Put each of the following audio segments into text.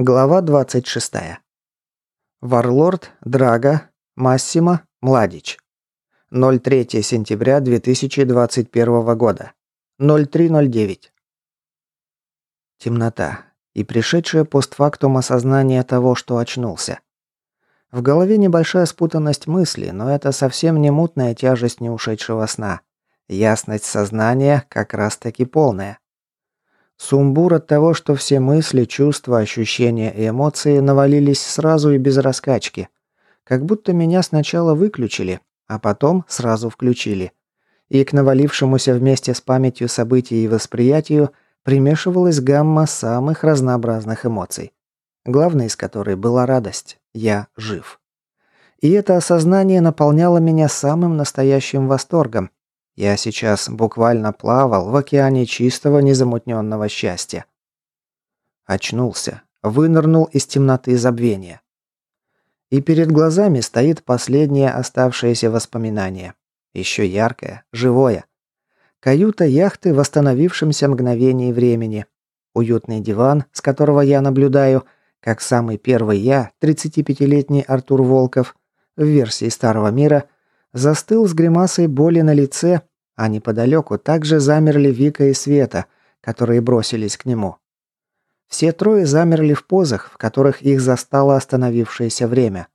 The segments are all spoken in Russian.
Глава 26. Варлорд Драга Массимо Младич. 03 сентября 2021 года. 0309. Темнота и пришедшее постфактум осознание того, что очнулся. В голове небольшая спутанность мыслей, но это совсем не мутная тяжесть не ушедшего сна. Ясность сознания как раз-таки полная. Сумбур от того, что все мысли, чувства, ощущения и эмоции навалились сразу и без раскачки. Как будто меня сначала выключили, а потом сразу включили. И к навалившемуся вместе с памятью событий и восприятию примешивалась гамма самых разнообразных эмоций. Главной из которой была радость. Я жив. И это осознание наполняло меня самым настоящим восторгом, я сейчас буквально плавал в океане чистого незамутненного счастья. Очнулся, вынырнул из темноты забвения. И перед глазами стоит последнее оставшееся воспоминание. Еще яркое, живое. Каюта яхты в восстановившемся мгновении времени. Уютный диван, с которого я наблюдаю, как самый первый я, 35-летний Артур Волков, в версии Старого Мира, застыл с гримасой боли на лице а неподалеку также замерли Вика и Света, которые бросились к нему. Все трое замерли в позах, в которых их застало остановившееся время.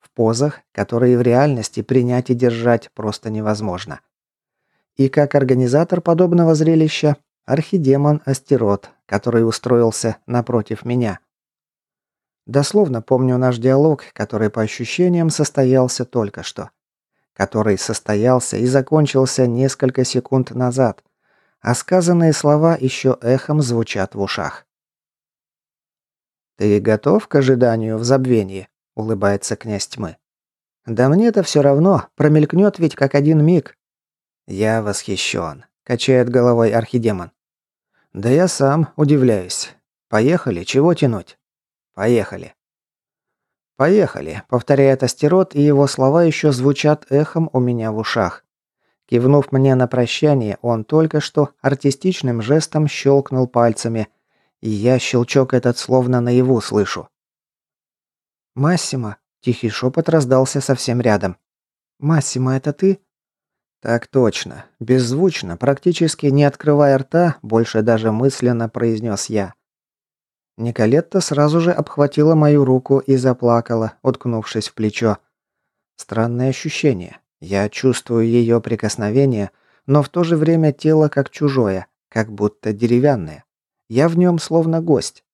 В позах, которые в реальности принять и держать просто невозможно. И как организатор подобного зрелища, архидемон Астерот, который устроился напротив меня. Дословно помню наш диалог, который по ощущениям состоялся только что который состоялся и закончился несколько секунд назад, а сказанные слова еще эхом звучат в ушах. «Ты готов к ожиданию в забвении?» – улыбается князь тьмы. «Да мне-то все равно, промелькнет ведь как один миг». «Я восхищен», – качает головой архидемон. «Да я сам удивляюсь. Поехали, чего тянуть?» «Поехали». «Поехали», — повторяет Астерот, и его слова еще звучат эхом у меня в ушах. Кивнув мне на прощание, он только что артистичным жестом щелкнул пальцами, и я щелчок этот словно наяву слышу. «Массимо», — тихий шепот раздался совсем рядом. «Массимо, это ты?» «Так точно. Беззвучно, практически не открывая рта, больше даже мысленно произнес я. Николетта сразу же обхватила мою руку и заплакала, уткнувшись в плечо. Странное ощущение. Я чувствую ее прикосновение, но в то же время тело как чужое, как будто деревянное. Я в нем словно гость.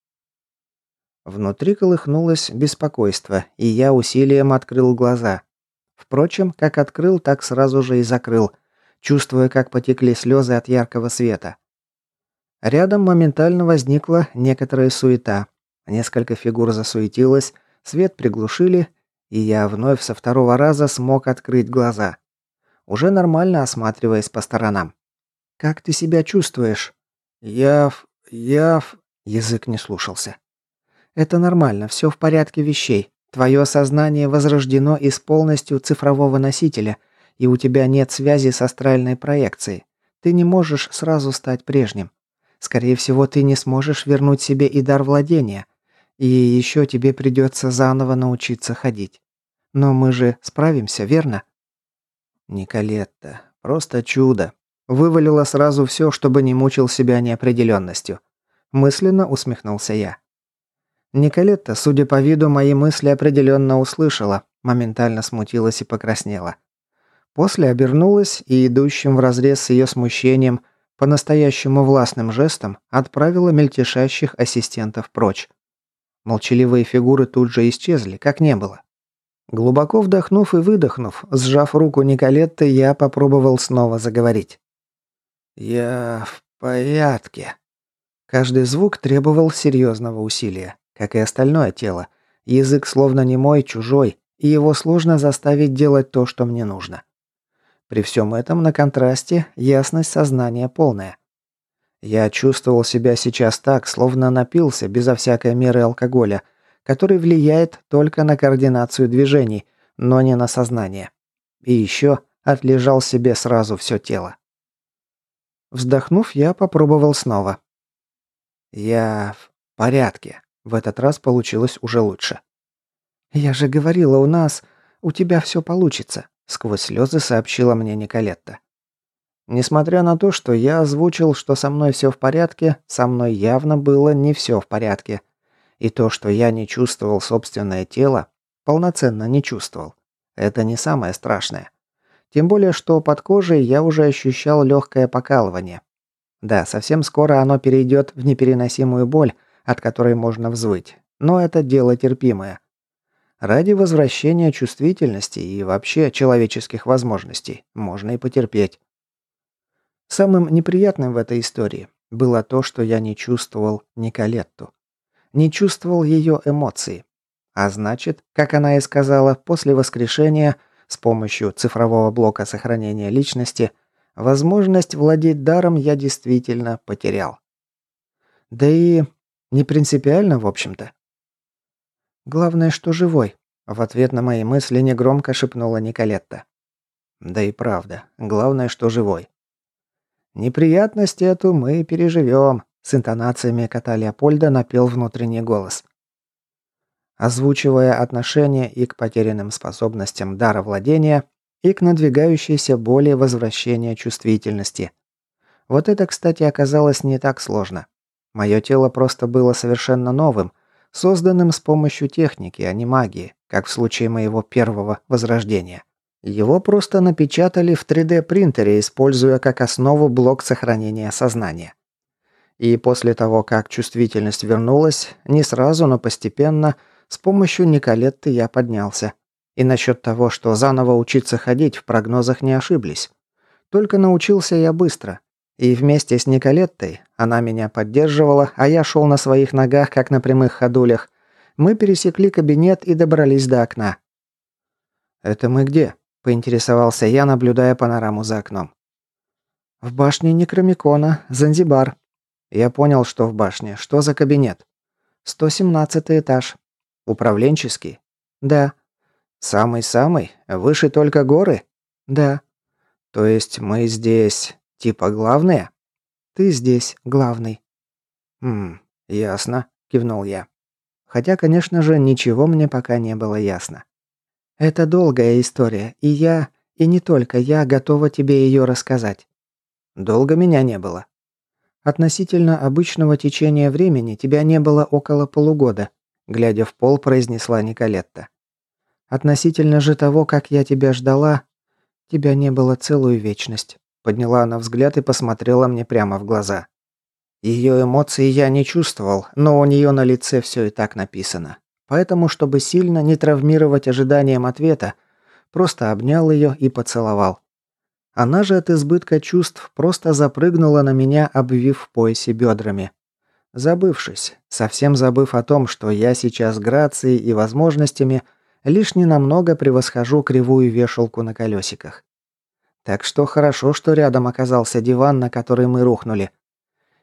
Внутри колыхнулось беспокойство, и я усилием открыл глаза. Впрочем, как открыл, так сразу же и закрыл, чувствуя, как потекли слезы от яркого света. Рядом моментально возникла некоторая суета. Несколько фигур засуетилось, свет приглушили, и я вновь со второго раза смог открыть глаза. Уже нормально осматриваясь по сторонам. «Как ты себя чувствуешь?» «Яв... яв...» Язык не слушался. «Это нормально, все в порядке вещей. Твое сознание возрождено из полностью цифрового носителя, и у тебя нет связи с астральной проекцией. Ты не можешь сразу стать прежним. Скорее всего, ты не сможешь вернуть себе и дар владения. И еще тебе придется заново научиться ходить. Но мы же справимся, верно? Николетта, просто чудо. Вывалила сразу все, чтобы не мучил себя неопределенностью. Мысленно усмехнулся я. Николетта, судя по виду, мои мысли определенно услышала, моментально смутилась и покраснела. После обернулась и идущим вразрез с ее смущением – по-настоящему властным жестом отправила мельтешащих ассистентов прочь. Молчаливые фигуры тут же исчезли, как не было. Глубоко вдохнув и выдохнув, сжав руку Николетты, я попробовал снова заговорить. «Я в порядке». Каждый звук требовал серьезного усилия, как и остальное тело. Язык словно не мой, чужой, и его сложно заставить делать то, что мне нужно. При всем этом на контрасте ясность сознания полная. Я чувствовал себя сейчас так, словно напился безо всякой меры алкоголя, который влияет только на координацию движений, но не на сознание. И еще отлежал себе сразу все тело. Вздохнув, я попробовал снова. «Я в порядке», В этот раз получилось уже лучше. «Я же говорила, у нас... У тебя все получится», — сквозь слезы сообщила мне Николетта. Несмотря на то, что я озвучил, что со мной все в порядке, со мной явно было не все в порядке. И то, что я не чувствовал собственное тело, полноценно не чувствовал. Это не самое страшное. Тем более, что под кожей я уже ощущал легкое покалывание. Да, совсем скоро оно перейдет в непереносимую боль, от которой можно взвыть. Но это дело терпимое. Ради возвращения чувствительности и вообще человеческих возможностей можно и потерпеть. Самым неприятным в этой истории было то, что я не чувствовал Николетту. Не чувствовал ее эмоции. А значит, как она и сказала, после воскрешения с помощью цифрового блока сохранения личности возможность владеть даром я действительно потерял. Да и не принципиально, в общем-то. Главное, что живой, в ответ на мои мысли негромко шепнула Николетта. Да и правда, главное, что живой. «Неприятность эту мы переживем», — с интонациями кота Леопольда напел внутренний голос. Озвучивая отношение и к потерянным способностям дара владения, и к надвигающейся боли возвращения чувствительности. Вот это, кстати, оказалось не так сложно. Мое тело просто было совершенно новым, созданным с помощью техники, а не магии, как в случае моего первого возрождения. Его просто напечатали в 3D-принтере, используя как основу блок сохранения сознания. И после того, как чувствительность вернулась, не сразу, но постепенно, с помощью Николетты я поднялся. И насчет того, что заново учиться ходить, в прогнозах не ошиблись. Только научился я быстро. И вместе с Николеттой, она меня поддерживала, а я шел на своих ногах, как на прямых ходулях, мы пересекли кабинет и добрались до окна. «Это мы где?» поинтересовался я, наблюдая панораму за окном. В башне Некромикона, Занзибар. Я понял, что в башне. Что за кабинет? 117 этаж. Управленческий? Да. Самый-самый? Выше только горы? Да. То есть мы здесь типа главные? Ты здесь главный. Хм, ясно, кивнул я. Хотя, конечно же, ничего мне пока не было ясно. Это долгая история, и я, и не только я, готова тебе ее рассказать. Долго меня не было. Относительно обычного течения времени тебя не было около полугода, глядя в пол, произнесла Николетта. Относительно же того, как я тебя ждала, тебя не было целую вечность. Подняла она взгляд и посмотрела мне прямо в глаза. Ее эмоции я не чувствовал, но у нее на лице все и так написано. Поэтому, чтобы сильно не травмировать ожиданием ответа, просто обнял ее и поцеловал. Она же от избытка чувств просто запрыгнула на меня, обвив в поясе бедрами. Забывшись, совсем забыв о том, что я сейчас грацией и возможностями лишь ненамного превосхожу кривую вешалку на колесиках. Так что хорошо, что рядом оказался диван, на который мы рухнули.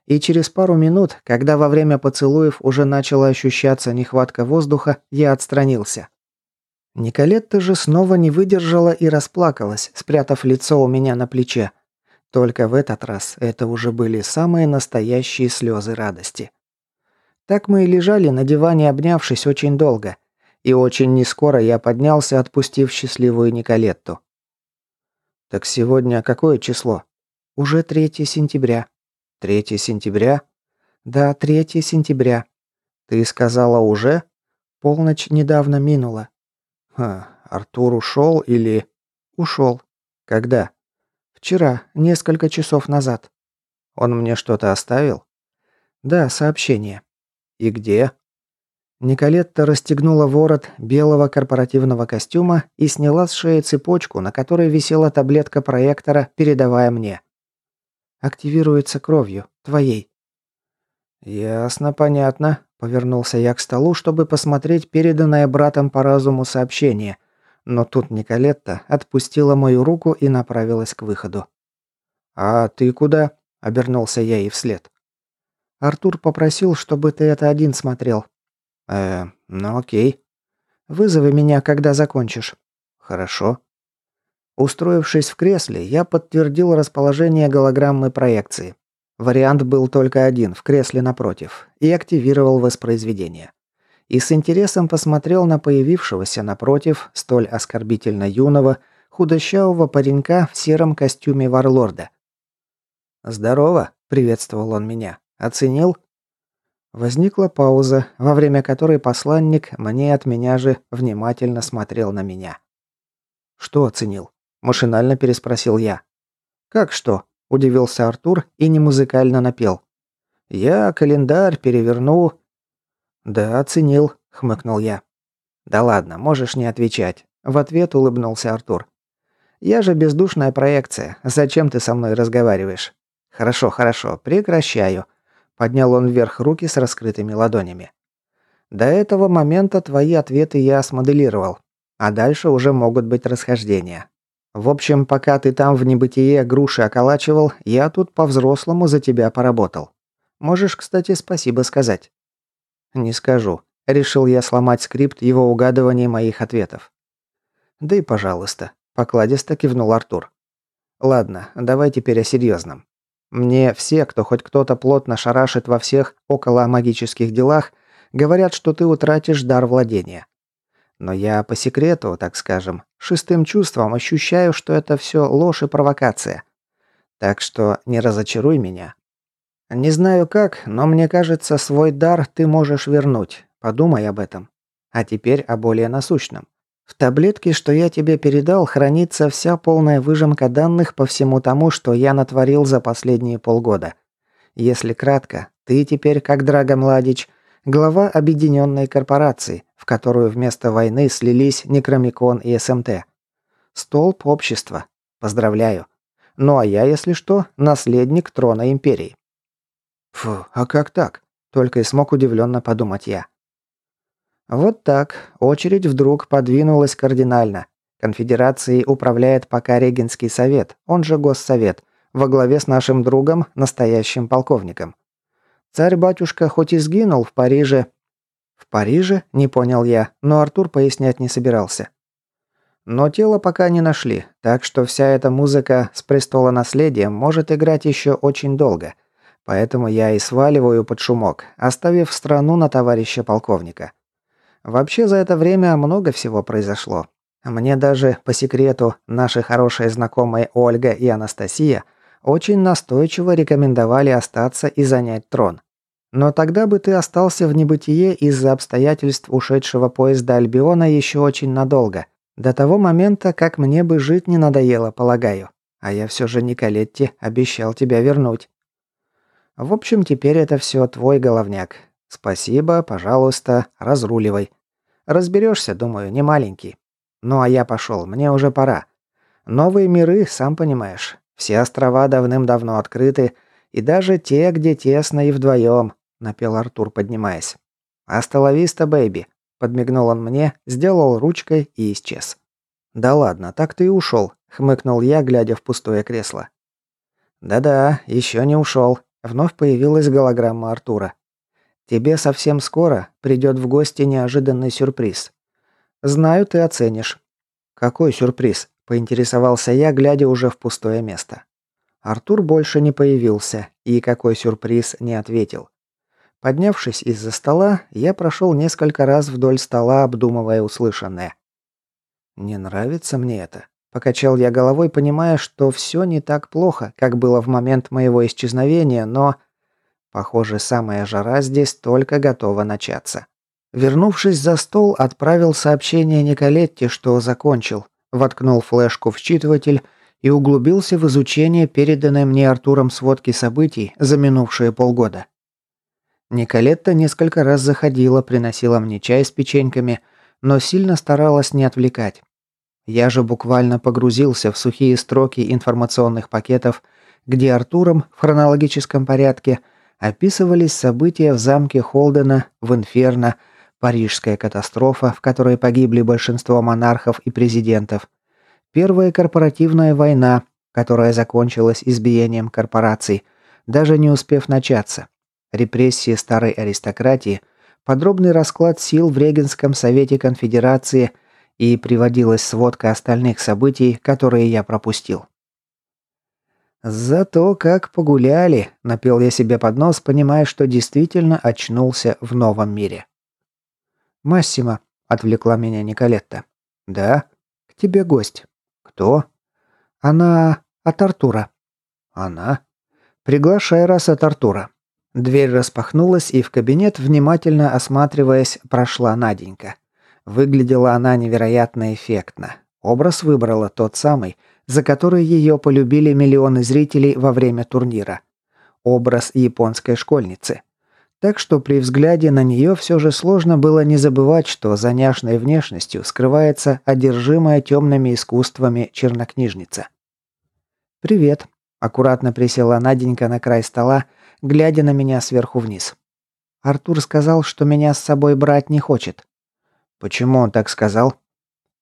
И через пару минут, когда во время поцелуев уже начала ощущаться нехватка воздуха, я отстранился. Николетта же снова не выдержала и расплакалась, спрятав лицо у меня на плече. Только в этот раз это уже были самые настоящие слезы радости. Так мы и лежали на диване, обнявшись очень долго. И очень нескоро я поднялся, отпустив счастливую Николетту. «Так сегодня какое число?» «Уже 3 сентября», 3 сентября? Да, 3 сентября. Ты сказала уже? Полночь недавно минула. Ха, Артур ушел или... Ушел. Когда? Вчера, несколько часов назад. Он мне что-то оставил? Да, сообщение. И где? Николетта расстегнула ворот белого корпоративного костюма и сняла с шеи цепочку, на которой висела таблетка проектора, передавая мне. Активируется кровью. Твоей». «Ясно, понятно», — повернулся я к столу, чтобы посмотреть переданное братом по разуму сообщение. Но тут Николетта отпустила мою руку и направилась к выходу. «А ты куда?» — обернулся я ей вслед. «Артур попросил, чтобы ты это один смотрел». «Э, ну окей». «Вызови меня, когда закончишь». «Хорошо». Устроившись в кресле, я подтвердил расположение голограммы проекции. Вариант был только один, в кресле напротив, и активировал воспроизведение. и с интересом посмотрел на появившегося напротив столь оскорбительно юного, худощавого паренька в сером костюме варлорда. «Здорово», — приветствовал он меня. «Оценил?» Возникла пауза, во время которой посланник мне от меня же внимательно смотрел на меня. «Что оценил?» – машинально переспросил я. «Как что?» – удивился Артур и немузыкально напел. «Я календарь переверну...» «Да, оценил», – хмыкнул я. «Да ладно, можешь не отвечать», – в ответ улыбнулся Артур. «Я же бездушная проекция. Зачем ты со мной разговариваешь?» «Хорошо, хорошо, прекращаю», – поднял он вверх руки с раскрытыми ладонями. «До этого момента твои ответы я смоделировал, а дальше уже могут быть расхождения. В общем, пока ты там в небытие груши околачивал, я тут по-взрослому за тебя поработал. Можешь, кстати, спасибо сказать». «Не скажу». Решил я сломать скрипт его угадывания моих ответов. «Да и пожалуйста», – покладисто кивнул Артур. «Ладно, давай теперь о серьезном. Мне все, кто хоть кто-то плотно шарашит во всех около магических делах, говорят, что ты утратишь дар владения. Но я по секрету, так скажем, шестым чувством ощущаю, что это все ложь и провокация. Так что не разочаруй меня. Не знаю как, но мне кажется, свой дар ты можешь вернуть. Подумай об этом. А теперь о более насущном. В таблетке, что я тебе передал, хранится вся полная выжимка данных по всему тому, что я натворил за последние полгода. Если кратко, ты теперь, как Драго Младич, глава объединенной корпорации, в которую вместо войны слились Некромикон и СМТ. Столб общества. Поздравляю. Ну а я, если что, наследник трона империи. Фу, а как так? Только и смог удивленно подумать я. Вот так. Очередь вдруг подвинулась кардинально. Конфедерацией управляет пока Регенский совет, он же Госсовет, во главе с нашим другом, настоящим полковником. Царь-батюшка хоть и сгинул в Париже... В Париже? Не понял я, но Артур пояснять не собирался. Но тело пока не нашли, так что вся эта музыка с престола наследием может играть еще очень долго. Поэтому я и сваливаю под шумок, оставив страну на товарища полковника. Вообще за это время много всего произошло. Мне даже, по секрету, наши хорошие знакомые Ольга и Анастасия очень настойчиво рекомендовали остаться и занять трон. Но тогда бы ты остался в небытие из-за обстоятельств ушедшего поезда Альбиона еще очень надолго. До того момента, как мне бы жить не надоело, полагаю. А я все же Николетти обещал тебя вернуть. В общем, теперь это все твой головняк. Спасибо, пожалуйста, разруливай. Разберешься, думаю, не маленький. Ну а я пошел, мне уже пора. Новые миры, сам понимаешь. Все острова давным-давно открыты, и даже те, где тесно и вдвоем, напел Артур, поднимаясь. «Асталависта, бэйби», — подмигнул он мне, сделал ручкой и исчез. «Да ладно, так ты и ушел», — хмыкнул я, глядя в пустое кресло. «Да-да, еще не ушел», — вновь появилась голограмма Артура. Тебе совсем скоро придет в гости неожиданный сюрприз. Знаю, ты оценишь». «Какой сюрприз?» – поинтересовался я, глядя уже в пустое место. Артур больше не появился, и какой сюрприз не ответил. Поднявшись из-за стола, я прошел несколько раз вдоль стола, обдумывая услышанное. «Не нравится мне это», – покачал я головой, понимая, что все не так плохо, как было в момент моего исчезновения, но Похоже, самая жара здесь только готова начаться. Вернувшись за стол, отправил сообщение Николетте, что закончил, воткнул флешку в считыватель и углубился в изучение переданной мне Артуром сводки событий за минувшие полгода. Николетта несколько раз заходила, приносила мне чай с печеньками, но сильно старалась не отвлекать. Я же буквально погрузился в сухие строки информационных пакетов, где Артуром в хронологическом порядке – описывались события в замке Холдена, в Инферно, Парижская катастрофа, в которой погибли большинство монархов и президентов, Первая корпоративная война, которая закончилась избиением корпораций, даже не успев начаться, репрессии старой аристократии, подробный расклад сил в Регенском совете конфедерации и приводилась сводка остальных событий, которые я пропустил. «Зато как погуляли», – напел я себе под нос, понимая, что действительно очнулся в новом мире. «Массимо», – отвлекла меня Николетта. «Да? К тебе гость». «Кто?» «Она... от Артура». «Она?» «Приглашай раз от Артура». Дверь распахнулась, и в кабинет, внимательно осматриваясь, прошла Наденька. Выглядела она невероятно эффектно. Образ выбрала тот самый, за который ее полюбили миллионы зрителей во время турнира. Образ японской школьницы. Так что при взгляде на нее все же сложно было не забывать, что за няшной внешностью скрывается одержимая темными искусствами чернокнижница. «Привет», – аккуратно присела Наденька на край стола, глядя на меня сверху вниз. «Артур сказал, что меня с собой брать не хочет». «Почему он так сказал?»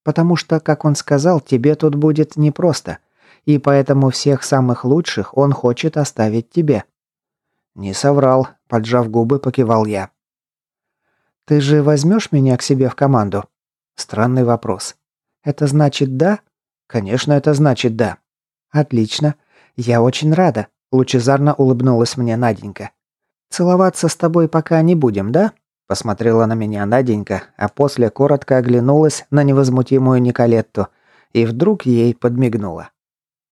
«Потому что, как он сказал, тебе тут будет непросто, и поэтому всех самых лучших он хочет оставить тебе». «Не соврал», – поджав губы, покивал я. «Ты же возьмешь меня к себе в команду?» Странный вопрос. «Это значит да?» «Конечно, это значит да». «Отлично. Я очень рада», – лучезарно улыбнулась мне Наденька. «Целоваться с тобой пока не будем, да?» Посмотрела на меня Наденька, а после коротко оглянулась на невозмутимую Николетту и вдруг ей подмигнула.